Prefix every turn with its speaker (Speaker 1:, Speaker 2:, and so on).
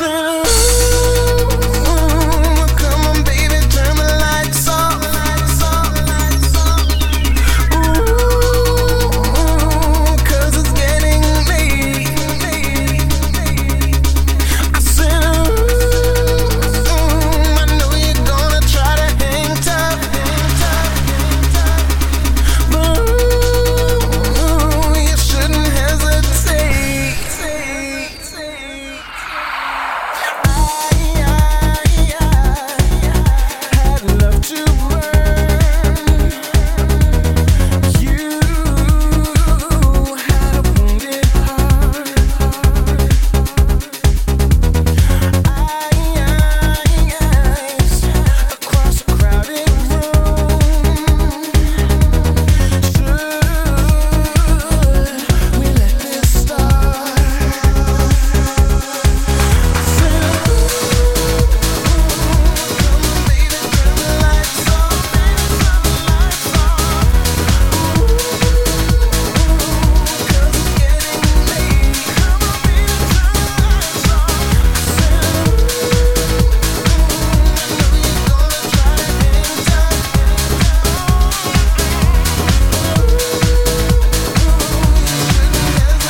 Speaker 1: listen.